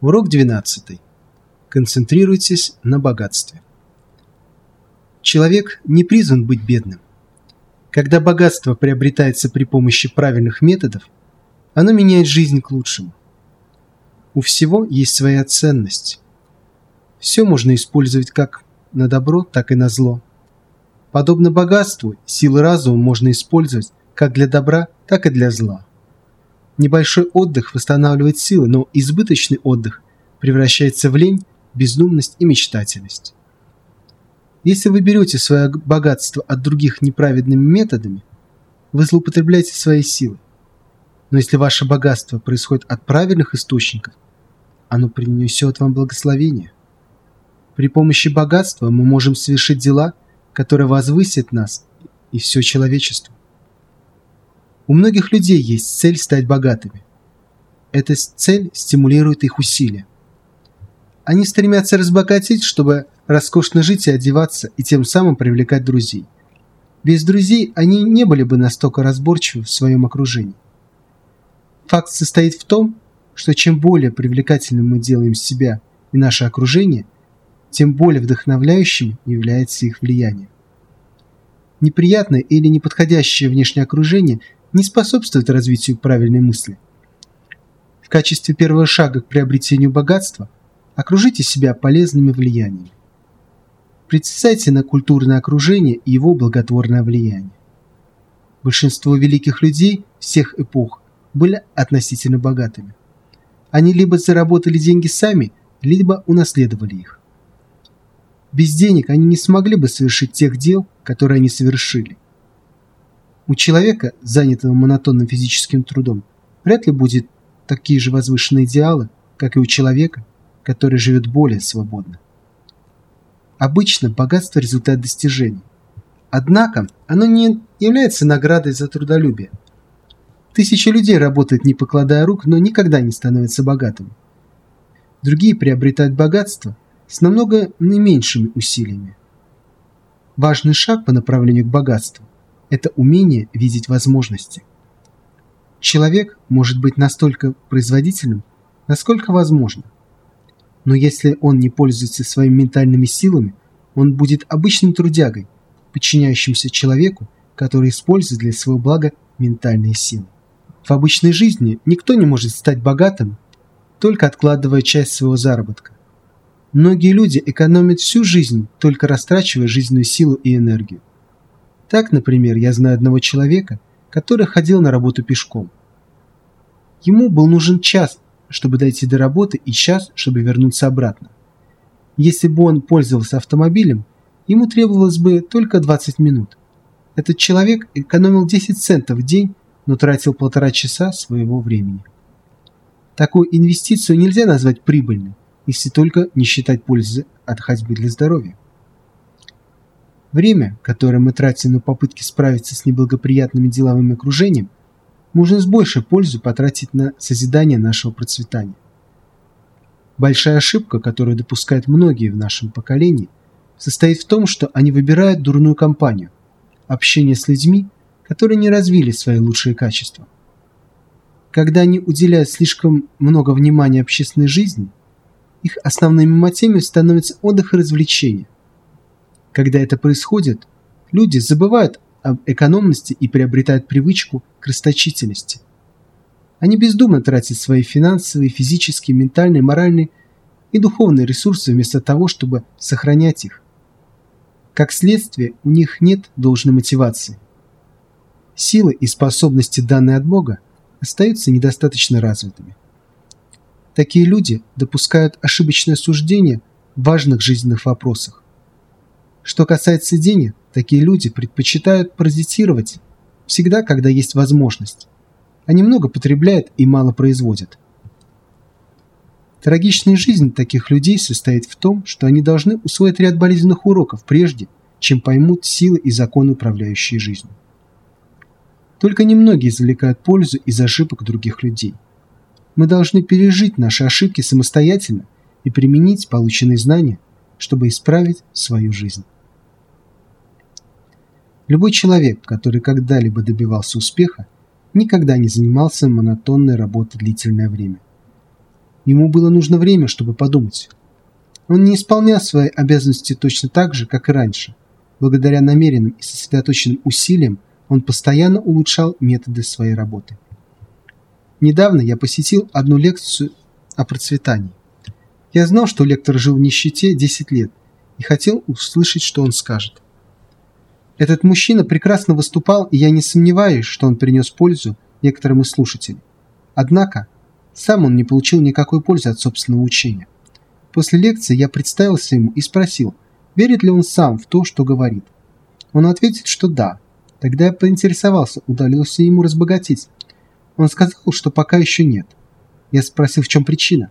Урок 12. Концентрируйтесь на богатстве. Человек не призван быть бедным. Когда богатство приобретается при помощи правильных методов, оно меняет жизнь к лучшему. У всего есть своя ценность. Все можно использовать как на добро, так и на зло. Подобно богатству, силы разума можно использовать как для добра, так и для зла. Небольшой отдых восстанавливает силы, но избыточный отдых превращается в лень, бездумность и мечтательность. Если вы берете свое богатство от других неправедными методами, вы злоупотребляете своей силой. Но если ваше богатство происходит от правильных источников, оно принесет вам благословение. При помощи богатства мы можем совершить дела, которые возвысят нас и все человечество. У многих людей есть цель стать богатыми. Эта цель стимулирует их усилия. Они стремятся разбогатеть, чтобы роскошно жить и одеваться, и тем самым привлекать друзей. Без друзей они не были бы настолько разборчивы в своем окружении. Факт состоит в том, что чем более привлекательным мы делаем себя и наше окружение, тем более вдохновляющим является их влияние. Неприятное или неподходящее внешнее окружение не способствует развитию правильной мысли. В качестве первого шага к приобретению богатства окружите себя полезными влияниями. Представьте на культурное окружение и его благотворное влияние. Большинство великих людей всех эпох были относительно богатыми. Они либо заработали деньги сами, либо унаследовали их. Без денег они не смогли бы совершить тех дел, которые они совершили – у человека, занятого монотонным физическим трудом, вряд ли будет такие же возвышенные идеалы, как и у человека, который живет более свободно. Обычно богатство – результат достижений. Однако оно не является наградой за трудолюбие. Тысячи людей работают не покладая рук, но никогда не становятся богатыми. Другие приобретают богатство с намного наименьшими усилиями. Важный шаг по направлению к богатству это умение видеть возможности. Человек может быть настолько производительным, насколько возможно. Но если он не пользуется своими ментальными силами, он будет обычным трудягой, подчиняющимся человеку, который использует для своего блага ментальные силы. В обычной жизни никто не может стать богатым, только откладывая часть своего заработка. Многие люди экономят всю жизнь, только растрачивая жизненную силу и энергию. Так, например, я знаю одного человека, который ходил на работу пешком. Ему был нужен час, чтобы дойти до работы, и час, чтобы вернуться обратно. Если бы он пользовался автомобилем, ему требовалось бы только 20 минут. Этот человек экономил 10 центов в день, но тратил полтора часа своего времени. Такую инвестицию нельзя назвать прибыльной, если только не считать пользы от ходьбы для здоровья. Время, которое мы тратим на попытки справиться с неблагоприятными деловым окружением, можно с большей пользой потратить на созидание нашего процветания. Большая ошибка, которую допускают многие в нашем поколении, состоит в том, что они выбирают дурную компанию, общение с людьми, которые не развили свои лучшие качества. Когда они уделяют слишком много внимания общественной жизни, их основными мотивами становятся отдых и развлечения – когда это происходит, люди забывают об экономности и приобретают привычку к расточительности. Они бездумно тратят свои финансовые, физические, ментальные, моральные и духовные ресурсы вместо того, чтобы сохранять их. Как следствие, у них нет должной мотивации. Силы и способности, данные от Бога, остаются недостаточно развитыми. Такие люди допускают ошибочное суждение в важных жизненных вопросах. Что касается денег, такие люди предпочитают паразитировать всегда, когда есть возможность. Они много потребляют и мало производят. Трагичная жизнь таких людей состоит в том, что они должны усвоить ряд болезненных уроков прежде, чем поймут силы и законы, управляющие жизнью. Только немногие извлекают пользу из ошибок других людей. Мы должны пережить наши ошибки самостоятельно и применить полученные знания, чтобы исправить свою жизнь. Любой человек, который когда-либо добивался успеха, никогда не занимался монотонной работой длительное время. Ему было нужно время, чтобы подумать. Он не исполнял свои обязанности точно так же, как и раньше. Благодаря намеренным и сосредоточенным усилиям он постоянно улучшал методы своей работы. Недавно я посетил одну лекцию о процветании. Я знал, что лектор жил в нищете 10 лет и хотел услышать, что он скажет. Этот мужчина прекрасно выступал, и я не сомневаюсь, что он принес пользу некоторым из слушателей. Однако, сам он не получил никакой пользы от собственного учения. После лекции я представился ему и спросил, верит ли он сам в то, что говорит. Он ответит, что да. Тогда я поинтересовался, удалился ему разбогатеть. Он сказал, что пока еще нет. Я спросил, в чем причина.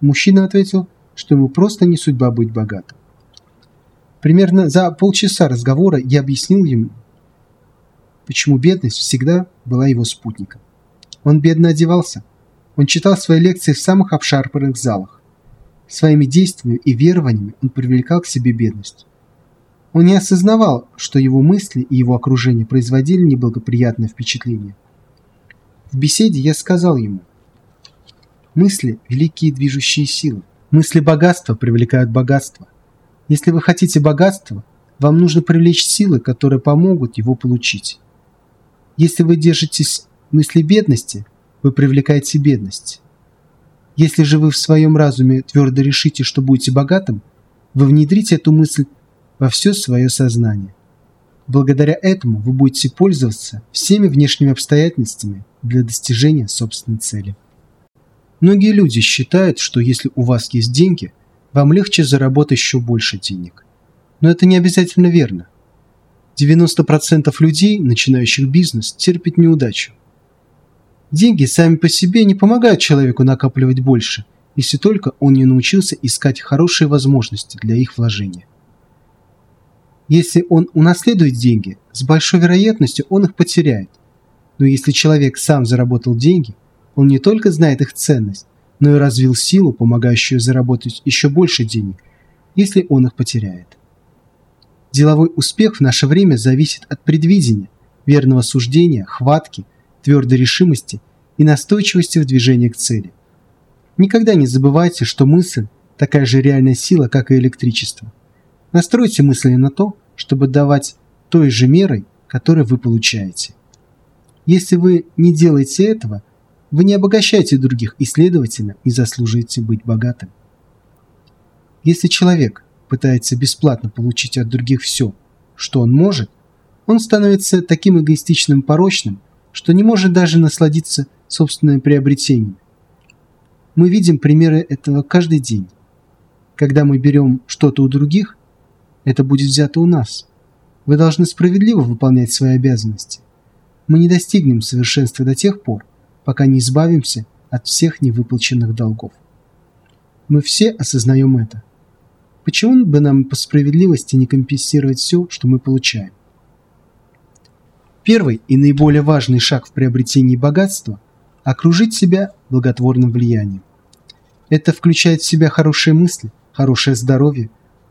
Мужчина ответил, что ему просто не судьба быть богатым. Примерно за полчаса разговора я объяснил ему, почему бедность всегда была его спутником. Он бедно одевался. Он читал свои лекции в самых обшарпанных залах. Своими действиями и верованиями он привлекал к себе бедность. Он не осознавал, что его мысли и его окружение производили неблагоприятное впечатление. В беседе я сказал ему, мысли – великие движущие силы. Мысли богатства привлекают богатство. Если вы хотите богатства, вам нужно привлечь силы, которые помогут его получить. Если вы держитесь мысли бедности, вы привлекаете бедность. Если же вы в своем разуме твердо решите, что будете богатым, вы внедрите эту мысль во все свое сознание. Благодаря этому вы будете пользоваться всеми внешними обстоятельствами для достижения собственной цели. Многие люди считают, что если у вас есть деньги – вам легче заработать еще больше денег. Но это не обязательно верно. 90% людей, начинающих бизнес, терпят неудачу. Деньги сами по себе не помогают человеку накапливать больше, если только он не научился искать хорошие возможности для их вложения. Если он унаследует деньги, с большой вероятностью он их потеряет. Но если человек сам заработал деньги, он не только знает их ценность, но и развил силу, помогающую заработать еще больше денег, если он их потеряет. Деловой успех в наше время зависит от предвидения, верного суждения, хватки, твердой решимости и настойчивости в движении к цели. Никогда не забывайте, что мысль – такая же реальная сила, как и электричество. Настройте мысли на то, чтобы давать той же мерой, которую вы получаете. Если вы не делаете этого – вы не обогащаете других и, следовательно, не заслуживаете быть богатым. Если человек пытается бесплатно получить от других все, что он может, он становится таким эгоистичным порочным, что не может даже насладиться собственными приобретениями. Мы видим примеры этого каждый день. Когда мы берем что-то у других, это будет взято у нас. Вы должны справедливо выполнять свои обязанности. Мы не достигнем совершенства до тех пор, пока не избавимся от всех невыплаченных долгов. Мы все осознаем это. Почему бы нам по справедливости не компенсировать все, что мы получаем? Первый и наиболее важный шаг в приобретении богатства – окружить себя благотворным влиянием. Это включает в себя хорошие мысли, хорошее здоровье,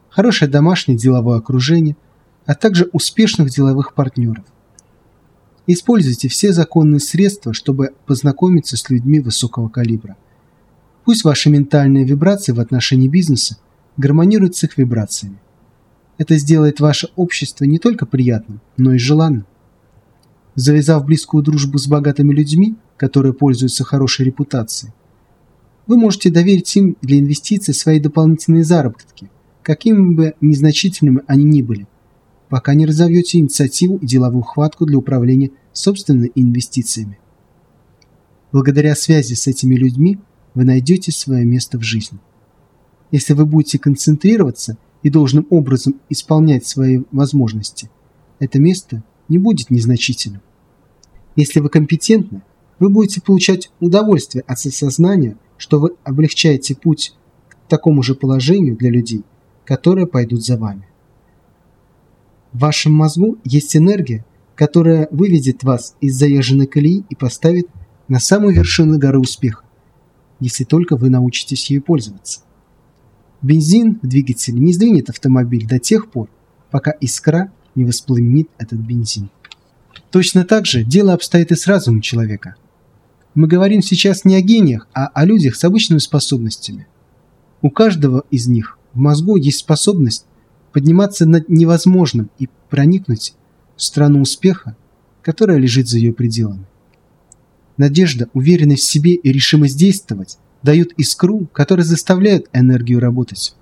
хорошее домашнее деловое окружение, а также успешных деловых партнеров. Используйте все законные средства, чтобы познакомиться с людьми высокого калибра. Пусть ваши ментальные вибрации в отношении бизнеса гармонируют с их вибрациями. Это сделает ваше общество не только приятным, но и желанным. Завязав близкую дружбу с богатыми людьми, которые пользуются хорошей репутацией, вы можете доверить им для инвестиций свои дополнительные заработки, какими бы незначительными они ни были пока не разовьете инициативу и деловую хватку для управления собственными инвестициями. Благодаря связи с этими людьми вы найдете свое место в жизни. Если вы будете концентрироваться и должным образом исполнять свои возможности, это место не будет незначительным. Если вы компетентны, вы будете получать удовольствие от осознания, что вы облегчаете путь к такому же положению для людей, которые пойдут за вами. В вашем мозгу есть энергия, которая выведет вас из заезженной колеи и поставит на самую вершину горы успеха, если только вы научитесь ею пользоваться. Бензин в двигателе не сдвинет автомобиль до тех пор, пока искра не воспламенит этот бензин. Точно так же дело обстоит и с разумом человека. Мы говорим сейчас не о гениях, а о людях с обычными способностями. У каждого из них в мозгу есть способность подниматься над невозможным и проникнуть в страну успеха, которая лежит за ее пределами. Надежда, уверенность в себе и решимость действовать дают искру, которая заставляет энергию работать.